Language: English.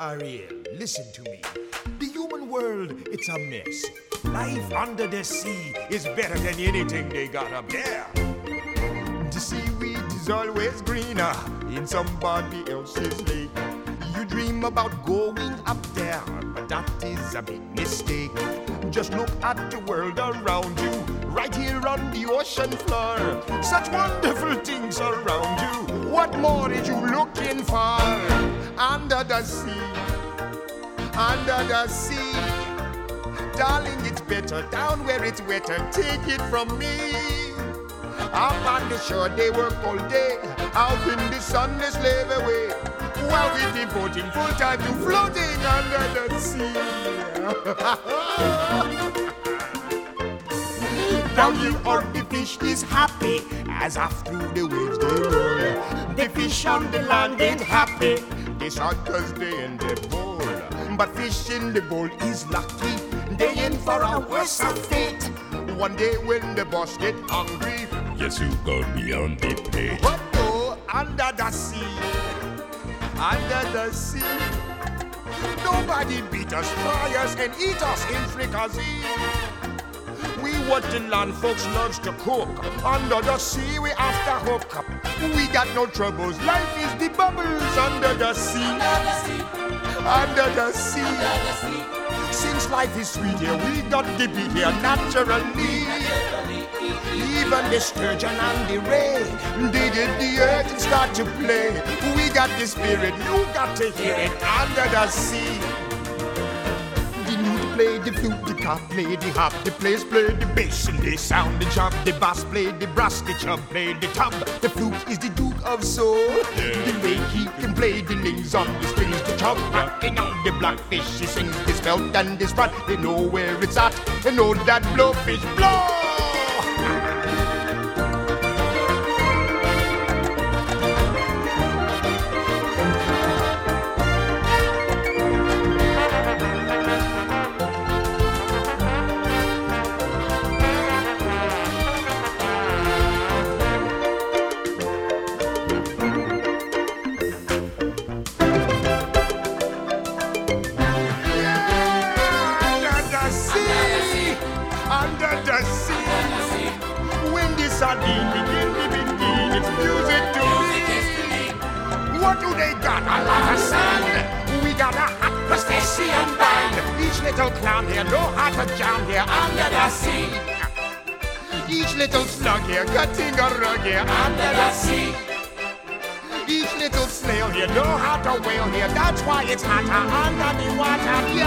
Ariel, listen to me. The human world, it's a mess. Life under the sea is better than anything they got up there. The seaweed is always greener in somebody else's lake. You dream about going up there, but that is a big mistake. Just look at the world around you, right here on the ocean floor. Such wonderful things around you. What more are you looking for? Under the sea, under the sea. Darling, it's better down where it's wetter. Take it from me. Up on the shore, they work all day. Out in the sun, they slave away. While we're devoting full time to floating under the sea. Down here, all the fish is happy as through the waves they roll. The fish on the land ain't happy. They sad cause they in the bowl. But fish in the bowl is lucky. They in for a worse fate. One day when the boss get hungry, Yes, you go beyond the pay. but go under the sea, under the sea. Nobody beat us, fry us, and eat us in fricassee. We what the land folks loves to cook. Under the sea, we after hook up. We got no troubles. Life is the bubbles under the sea. Under the sea. Since life is sweet here, we got to be here naturally. Even the sturgeon and the ray, they did the earth and start to play. We got the spirit, you got to hear it under the sea. The play the flute, the cop play the hop, the players play the bass and they sound the chop. The bass play the brass, the chub play the tub. The flute is the duke of soul. The way he can play the names on the strings, the chub rocking on the blackfish. He sings this belt and this rod. They know where it's at. They know that blowfish blow. Sardine begin to begin, it's music to me. What do they got? A lot of sand. We got a hot crustacean band. Each little clown here know how to jam here under the sea. Each little slug here cutting a rug here under the sea. Each little snail here know how to whale here. That's why it's hotter under the water.